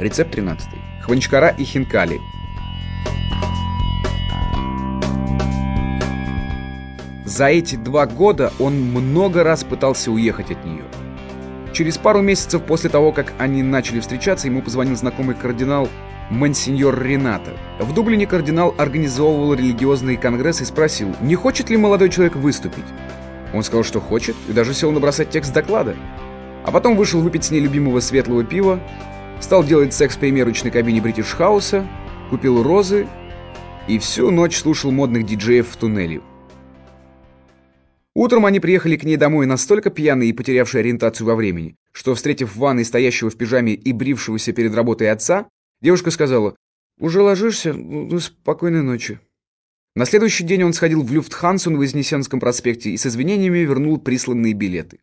Рецепт 13. Хванчкара и хинкали. За эти два года он много раз пытался уехать от нее. Через пару месяцев после того, как они начали встречаться, ему позвонил знакомый кардинал Монсеньор Рената. В Дублине кардинал организовывал религиозный конгресс и спросил, не хочет ли молодой человек выступить. Он сказал, что хочет, и даже сел набросать текст доклада. А потом вышел выпить с ней любимого светлого пива, стал делать секс в примерочной кабине Бритиш Хауса, купил розы и всю ночь слушал модных диджеев в туннеле. Утром они приехали к ней домой настолько пьяные и потерявшие ориентацию во времени, что, встретив в ванной стоящего в пижаме и брившегося перед работой отца, девушка сказала «Уже ложишься? Ну, спокойной ночи». На следующий день он сходил в Люфтхансу на Вознесенском проспекте и с извинениями вернул присланные билеты.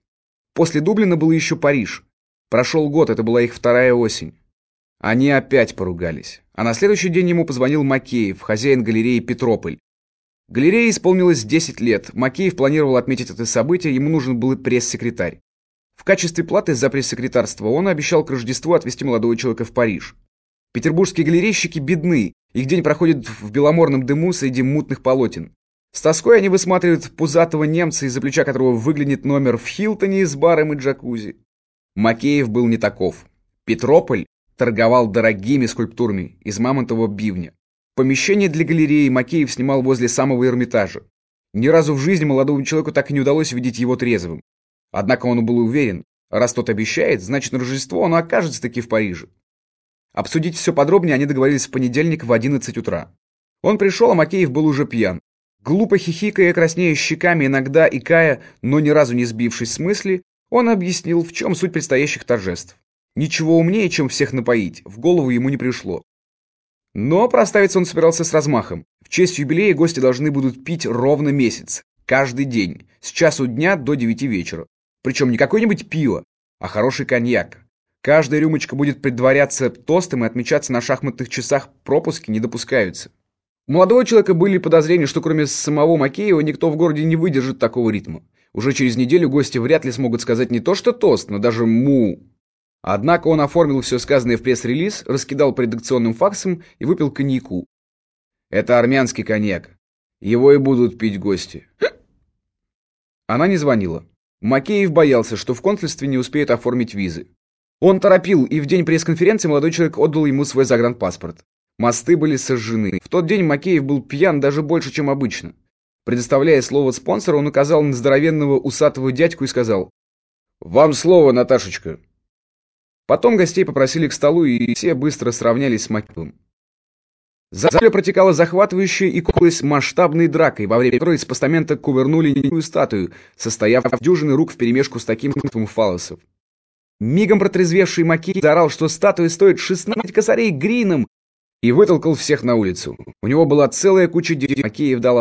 После Дублина был еще Париж. Прошел год, это была их вторая осень. Они опять поругались. А на следующий день ему позвонил Макеев, хозяин галереи «Петрополь», Галерее исполнилось 10 лет. Макеев планировал отметить это событие, ему нужен был пресс-секретарь. В качестве платы за пресс-секретарство он обещал к Рождеству отвезти молодого человека в Париж. Петербургские галерейщики бедны, их день проходит в беломорном дыму среди мутных полотен. С тоской они высматривают пузатого немца, из-за плеча которого выглянет номер в Хилтоне с баром и джакузи. Макеев был не таков. Петрополь торговал дорогими скульптурами из мамонтового бивня. Помещение для галереи Макеев снимал возле самого Эрмитажа. Ни разу в жизни молодому человеку так и не удалось видеть его трезвым. Однако он был уверен, раз тот обещает, значит на Рождество он окажется таки в Париже. Обсудить все подробнее они договорились в понедельник в 11 утра. Он пришел, а Макеев был уже пьян. Глупо хихикая, краснея щеками, иногда икая, но ни разу не сбившись с мысли, он объяснил, в чем суть предстоящих торжеств. Ничего умнее, чем всех напоить, в голову ему не пришло. Но проставиться он собирался с размахом. В честь юбилея гости должны будут пить ровно месяц. Каждый день. С часу дня до девяти вечера. Причем не какое-нибудь пиво, а хороший коньяк. Каждая рюмочка будет предваряться тостом и отмечаться на шахматных часах, пропуски не допускаются. У молодого человека были подозрения, что кроме самого Макеева никто в городе не выдержит такого ритма. Уже через неделю гости вряд ли смогут сказать не то что тост, но даже «му». Однако он оформил все сказанное в пресс-релиз, раскидал по редакционным факсам и выпил коньяку. Это армянский коньяк. Его и будут пить гости. Она не звонила. Макеев боялся, что в консульстве не успеют оформить визы. Он торопил, и в день пресс-конференции молодой человек отдал ему свой загранпаспорт. Мосты были сожжены. В тот день Макеев был пьян даже больше, чем обычно. Предоставляя слово спонсора, он указал на здоровенного усатого дядьку и сказал «Вам слово, Наташечка». Потом гостей попросили к столу, и все быстро сравнялись с Макилом. За зале протекала захватывающая и кончилась масштабной дракой, во время которой с постамента кувырнули некую статую, состоявшую дюжины рук вперемешку с таким количеством фалосов. Мигом протрезвевший Маки заорал, что статуя стоит 16 косарей грином, и вытолкал всех на улицу. У него была целая куча денег, Макеев дал